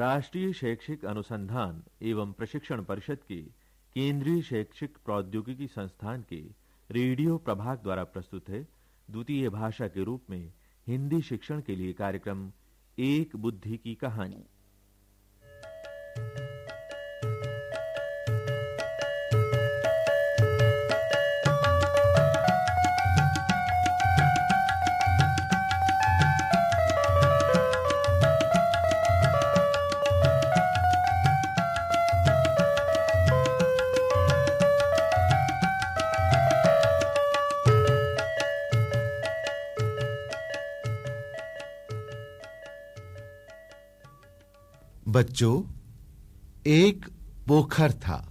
राष्ट्रीय शैक्षिक अनुसंधान एवं प्रशिक्षण परिषद के केंद्रीय शैक्षिक प्रौद्योगिकी संस्थान के रेडियो प्रभाग द्वारा प्रस्तुत है। द्वितीय भाषा के रूप में हिंदी शिक्षण के लिए कार्यक्रम एक बुद्धि की कहानी। बच्चों, एक पोखर था।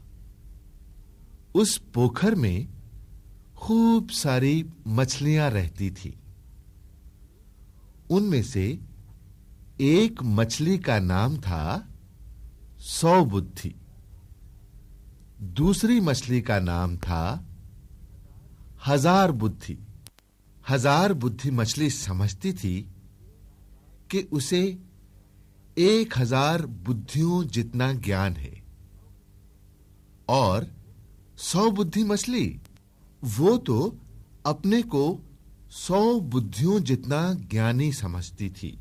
उस पोखर में खूब सारी मछलियाँ रहती थी। उनमें से एक मछली का नाम था सौ बुद्धि दूसरी मछली का नाम था हज़ार बुद्धि। हज़ार बुद्धि मछली समझती थी कि उसे एक हज़ार बुद्धियों जितना ज्ञान है। और सौ बुद्धि मछली। वो तो अपने को सौ बुद्धियों जितना ज्ञानी समझती थी।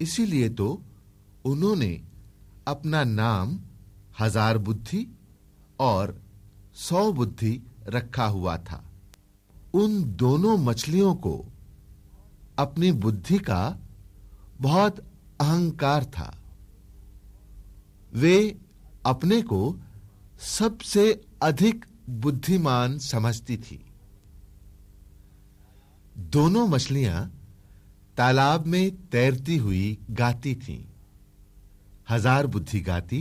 इसीलिए तो उन्होंने अपना नाम हज़ार बुद्धि और सौ बुद्धि रखा हुआ था। उन दोनों मछलियों को अपनी बुद्धि का बहुत अहंकार था। वे अपने को सबसे अधिक बुद्धिमान समझती थी। दोनों मछलियाँ तालाब में तैरती हुई गाती थीं। हज़ार बुद्धि गाती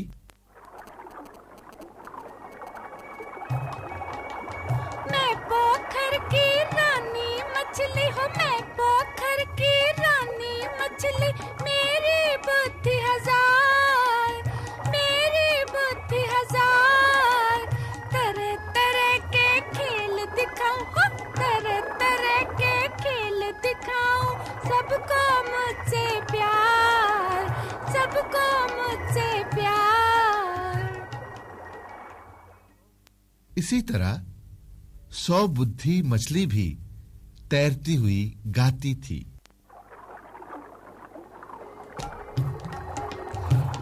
इसी तरह सौ बुद्धि मछली भी तैरती हुई गाती थी।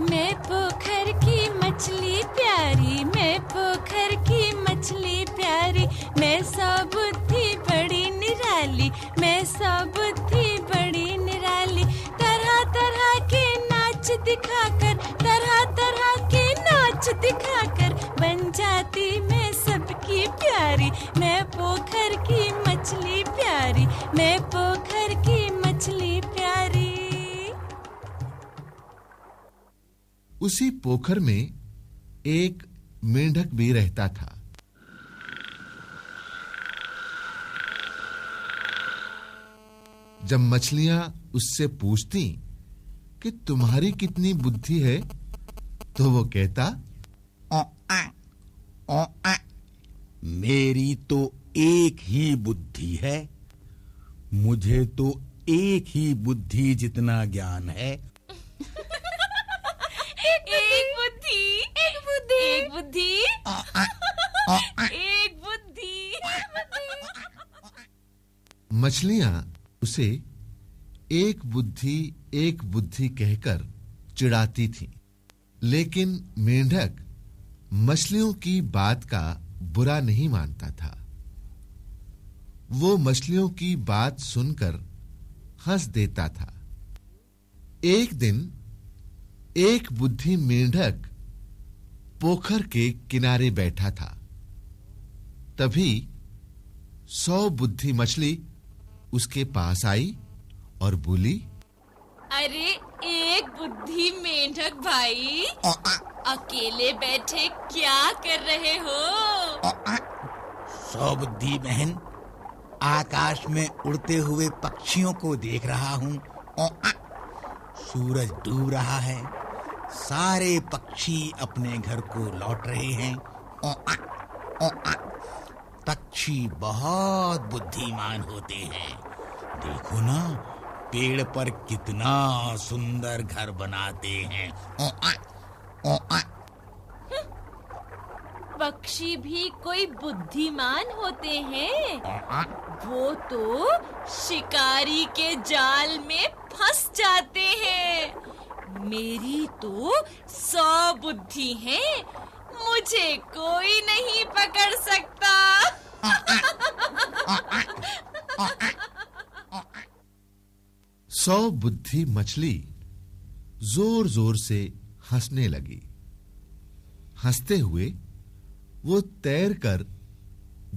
मैं पोखर की मछली प्यारी, मैं पोखर की मछली प्यारी, मैं सौ बुद्धि बड़ी निराली, मैं सौ बुद्धि बड़ी निराली। तरह तरह के नाच दिखाकर, तरह तरह के नाच दिखाकर बन जाती मैं सबकी प्यारी। मैं पोखर की मछली प्यारी। मैं पोखर की मछली प्यारी। उसी पोखर में एक मेंढक भी रहता था। जब मछलियाँ उससे पूछती कि तुम्हारी कितनी बुद्धि है तो वो कहता ओ आ, ओ आ। मेरी तो एक ही बुद्धि है मुझे तो एक ही बुद्धि जितना ज्ञान है। एक बुद्धि एक बुद्धि। एक बुद्धि। एक बुद्धि। मछलियाँ उसे एक बुद्धि एक बुद्धि कहकर चिढ़ाती थीं। लेकिन मेंढक मछलियों की बात का बुरा नहीं मानता था। वो मछलियों की बात सुनकर हंस देता था। एक दिन एक बुद्धि मेंढक पोखर के किनारे बैठा था। तभी सौ बुद्धि मछली उसके पास आई और बोली अरे एक बुद्धि मेंढक भाई अकेले बैठे क्या कर रहे हो। सौ बुद्धि बहन आकाश में उड़ते हुए पक्षियों को देख रहा हूँ। सूरज डूब रहा है। सारे पक्षी अपने घर को लौट रहे हैं। ओ आ, ओ आ। पक्षी बहुत बुद्धिमान होते हैं। देखो ना पेड़ पर कितना सुंदर घर बनाते हैं। ओ आ, ओ आ, पक्षी भी कोई बुद्धिमान होते हैं। वो तो शिकारी के जाल में फंस जाते हैं। मेरी तो सौ बुद्धि है। मुझे कोई नहीं पकड़ सकता। सौ बुद्धि मछली ज़ोर ज़ोर से हंसने लगी। हँसते हुए वो तैर कर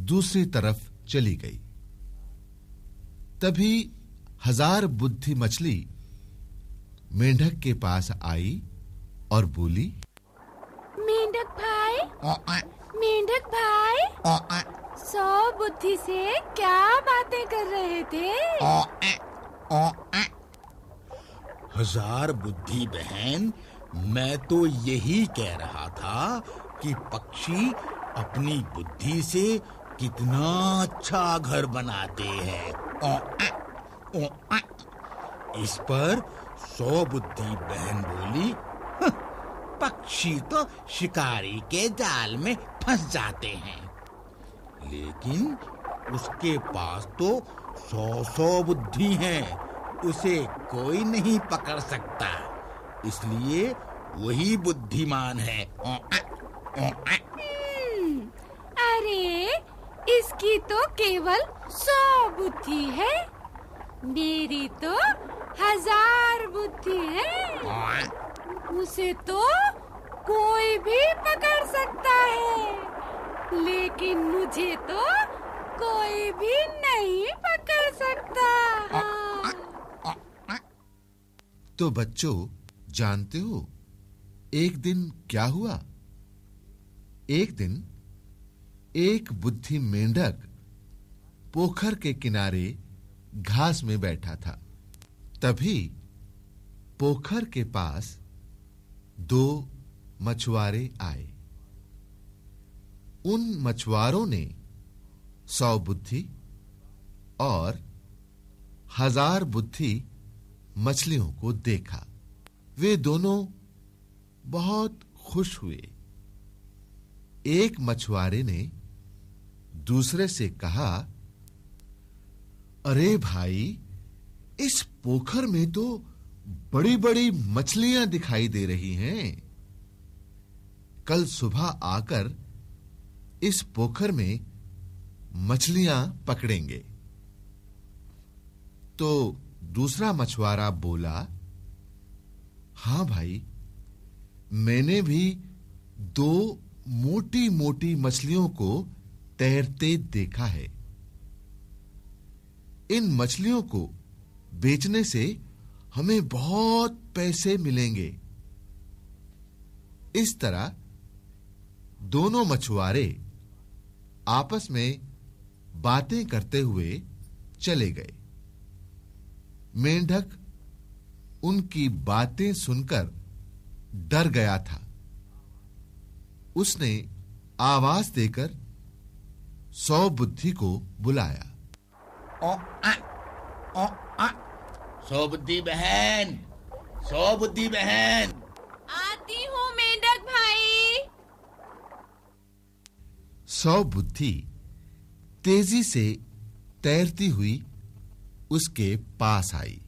दूसरी तरफ़ चली गई। तभी हज़ार बुद्धि मछली मेंढक के पास आई और बोली मेंढक भाई? मेंढक भाई? सौ बुद्धि से क्या बातें कर रहे थे? ओ ओ। हज़ार बुद्धि बहन मैं तो यही कह रहा था कि पक्षी अपनी बुद्धि से कितना अच्छा घर बनाते हैं ओ आ, ओ आ। इस पर सौ बुद्धि बहन बोली पक्षी तो शिकारी के जाल में फंस जाते हैं लेकिन उसके पास तो सौ सौ बुद्धि हैं उसे कोई नहीं पकड़ सकता इसलिए वही बुद्धिमान है ओ, आ, ओ, आ। इसकी तो केवल सौ बुद्धि है। मेरी तो हज़ार बुद्धि है। उसे तो कोई भी पकड़ सकता है। लेकिन मुझे तो कोई भी नहीं पकड़ सकता। तो बच्चों, जानते हो, एक दिन क्या हुआ? एक दिन एक बुद्धि मेंढक पोखर के किनारे घास में बैठा था। तभी पोखर के पास दो मछुआरे आए। उन मछुआरों ने सौ बुद्धि और हज़ार बुद्धि मछलियों को देखा। वे दोनों बहुत खुश हुए। एक मछुआरे ने दूसरे से कहा, अरे भाई, इस पोखर में तो बड़ी-बड़ी मछलियाँ दिखाई दे रही हैं। कल सुबह आकर इस पोखर में मछलियाँ पकड़ेंगे। तो दूसरा मछुआरा बोला, हाँ भाई, मैंने भी दो मोटी-मोटी मछलियों को तैरते देखा है। इन मछलियों को बेचने से हमें बहुत पैसे मिलेंगे। इस तरह दोनों मछुआरे आपस में बातें करते हुए चले गए। मेंढक उनकी बातें सुनकर डर गया था। उसने आवाज़ देकर सौ बुद्धि को बुलाया ओ आ, ओ आ। सौ बुद्धि बहन सौ बुद्धि बहन आती हूँ मेंढक भाई सौ बुद्धि तेज़ी से तैरती हुई उसके पास आई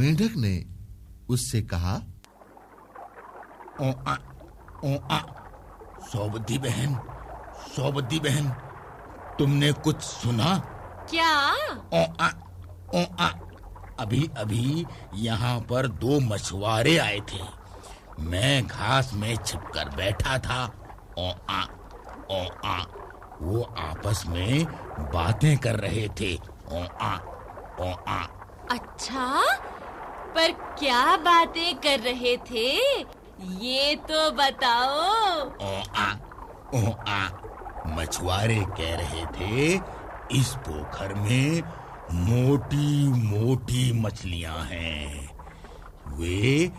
मेंढक ने उससे कहा ओ आ, ओ आ। सौ बुद्धि बहन सौ बुद्धि बहन तुमने कुछ सुना क्या ओ आ, ओ आ। अभी अभी यहाँ पर दो मछुआरे आए थे मैं घास में छिपकर बैठा था ओ आ, ओ आ। वो आपस में बातें कर रहे थे ओ आ, ओ आ। अच्छा पर क्या बातें कर रहे थे ये तो बताओ ओ आ, ओ आ। मछुआरे कह रहे थे इस पोखर में मोटी मोटी मछलियाँ हैं। वे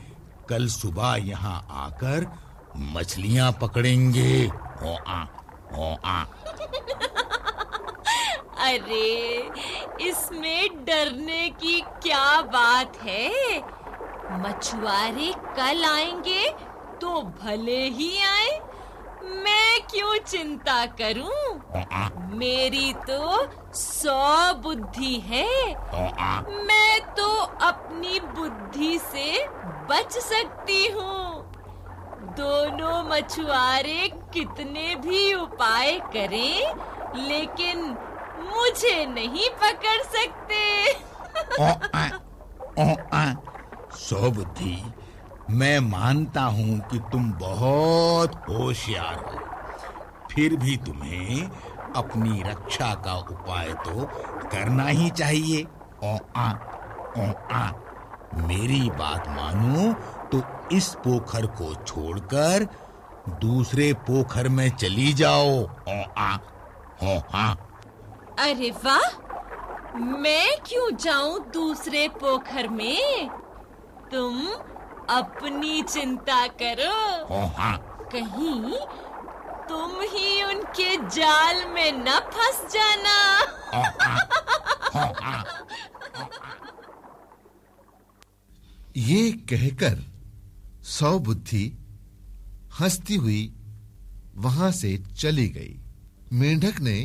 कल सुबह यहाँ आकर मछलियाँ पकड़ेंगे। ओ आ, ओ आ। अरे इसमें डरने की क्या बात है? मछुआरे कल आएँगे तो भले ही आए। मैं क्यों चिंता करूँ? मेरी तो सौ बुद्धि है। मैं तो अपनी बुद्धि से बच सकती हूँ। दोनों मछुआरे कितने भी उपाय करें, लेकिन मुझे नहीं पकड़ सकते। सौ बुद्धि? मैं मानता हूँ कि तुम बहुत होशियार हो। फिर भी तुम्हें अपनी रक्षा का उपाय तो करना ही चाहिए। ओ आ, ओ आ, मेरी बात मानो तो इस पोखर को छोड़कर दूसरे पोखर में चली जाओ। ओ आ, ओ आ। अरे वाह मैं क्यों जाऊँ दूसरे पोखर में? तुम अपनी चिंता करो। ओ हाँ। कहीं तुम ही उनके जाल में न फंस जाना। ये कहकर सौ बुद्धि हंसती हुई वहाँ से चली गई। मेंढक ने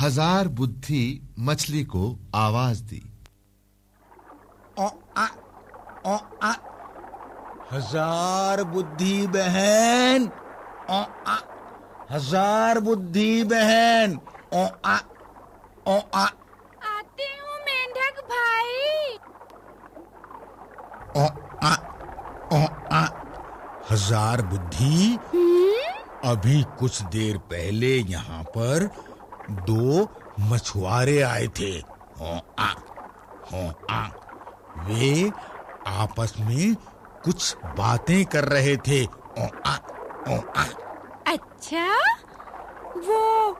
हज़ार बुद्धि मछली को आवाज़ दी। ओ आ, ओ आ। हज़ार बुद्धि बहन। ओ आ। हज़ार बुद्धि बहन। ओ आ। ओ आ। आते हूँ मेंढक भाई। ओ आ। ओ आ। हज़ार बुद्धि? अभी कुछ देर पहले यहाँ पर दो मछुआरे आए थे। ओ आ। ओ आ। वे आपस में कुछ बातें कर रहे थे। ओ आ ओ आ। अच्छा वो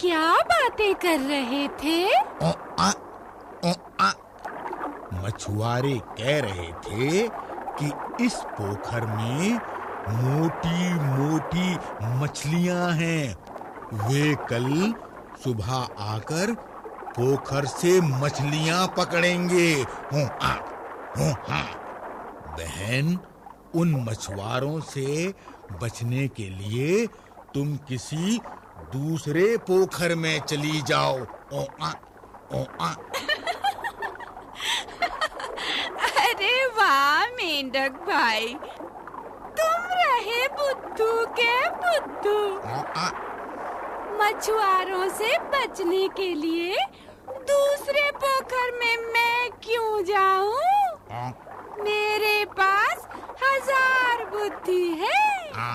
क्या बातें कर रहे थे? ओ आ ओ आ। मछुआरे कह रहे थे कि इस पोखर में मोटी मोटी मछलियाँ हैं। वे कल सुबह आकर पोखर से मछलियाँ पकड़ेंगे। हो आ। बहन उन मछुआरों से बचने के लिए तुम किसी दूसरे पोखर में चली जाओ। ओ आ ओ आ। अरे वाह मेंढक भाई। तुम रहे बुद्धू के बुद्धू? मछुआरों से बचने के लिए दूसरे पोखर में मैं क्यों जाऊँ? मेरे पास हज़ार बुद्धि है। आ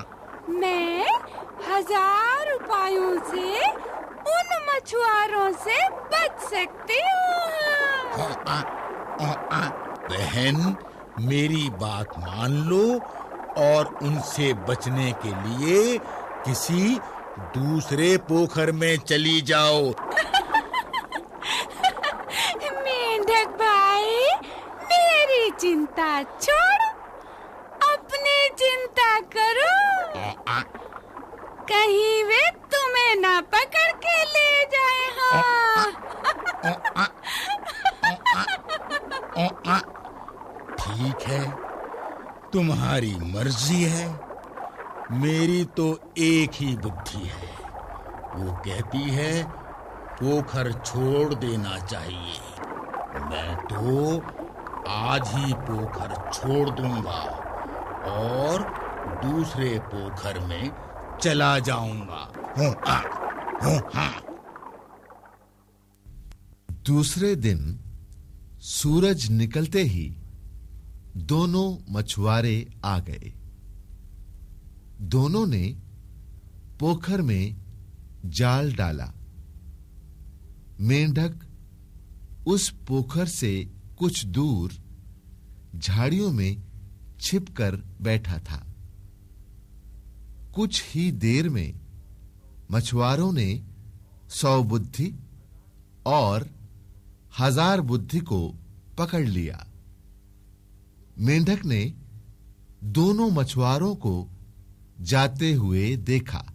मैं हज़ार उपायों से उन मछुआरों से बच सकती हूँ। ओ आ बहन मेरी बात मान लो और उनसे बचने के लिए किसी दूसरे पोखर में चली जाओ मेंढक भाई मेरी चिंता छोड़ अपनी चिंता करो ओ आ कहीं वे तुम्हें ना पकड़ के ले जाए हाँ ओ आ ओ आ ओ आ ठीक है तुम्हारी मर्ज़ी है। मेरी तो एक ही बुद्धि है। वो कहती है, पोखर छोड़ देना चाहिए। मैं तो आज ही पोखर छोड़ दूँगा और दूसरे पोखर में चला जाऊँगा। हूँ हूँ हाँ दूसरे दिन सूरज निकलते ही दोनों मछुआरे आ गए। दोनों ने पोखर में जाल डाला। मेंढक उस पोखर से कुछ दूर झाड़ियों में छिपकर बैठा था। कुछ ही देर में मछुआरों ने सौ बुद्धि और हज़ार बुद्धि को पकड़ लिया। मेंढक ने दोनों मछुआरों को जाते हुए देखा।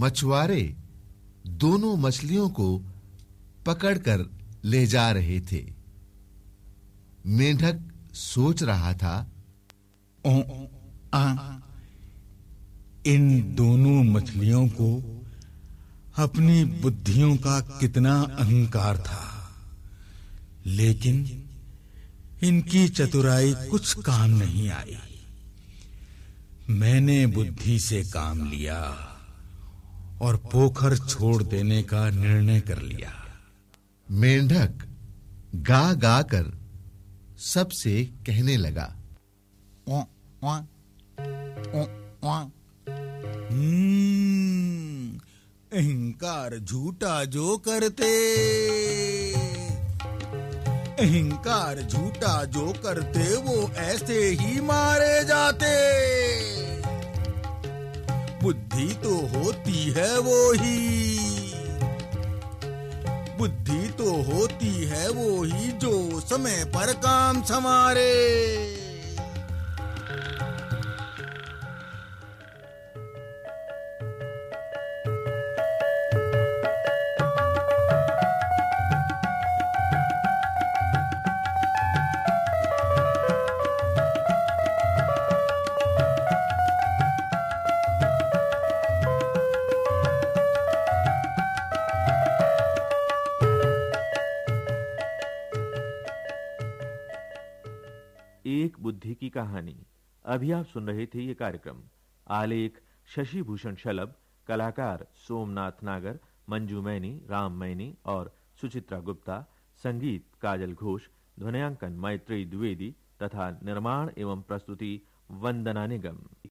मछुआरे दोनों मछलियों को पकड़कर ले जा रहे थे। मेंढक सोच रहा था ओ, आ, इन दोनों मछलियों को अपनी बुद्धियों का कितना अहंकार था। लेकिन इनकी चतुराई कुछ काम नहीं आई। मैंने बुद्धि से काम लिया और पोखर छोड़ देने का निर्णय कर लिया। मेंढक गा गा कर सबसे कहने लगा हम्म, अहंकार झूठा जो करते। अहंकार झूठा जो करते, वो ऐसे ही मारे जाते। बुद्धि तो होती है वो ही। बुद्धि तो होती है वो ही जो समय पर काम समारे बुद्धि की कहानी। अभी आप सुन रहे थे ये कार्यक्रम। आलेख शशि भूषण शलभ, कलाकार सोमनाथ नागर, मंजू मैनी, राम मैनी और सुचित्रा गुप्ता, संगीत काजल घोष, ध्वनियांकन मैत्री द्विवेदी तथा निर्माण एवं प्रस्तुति वंदना निगम।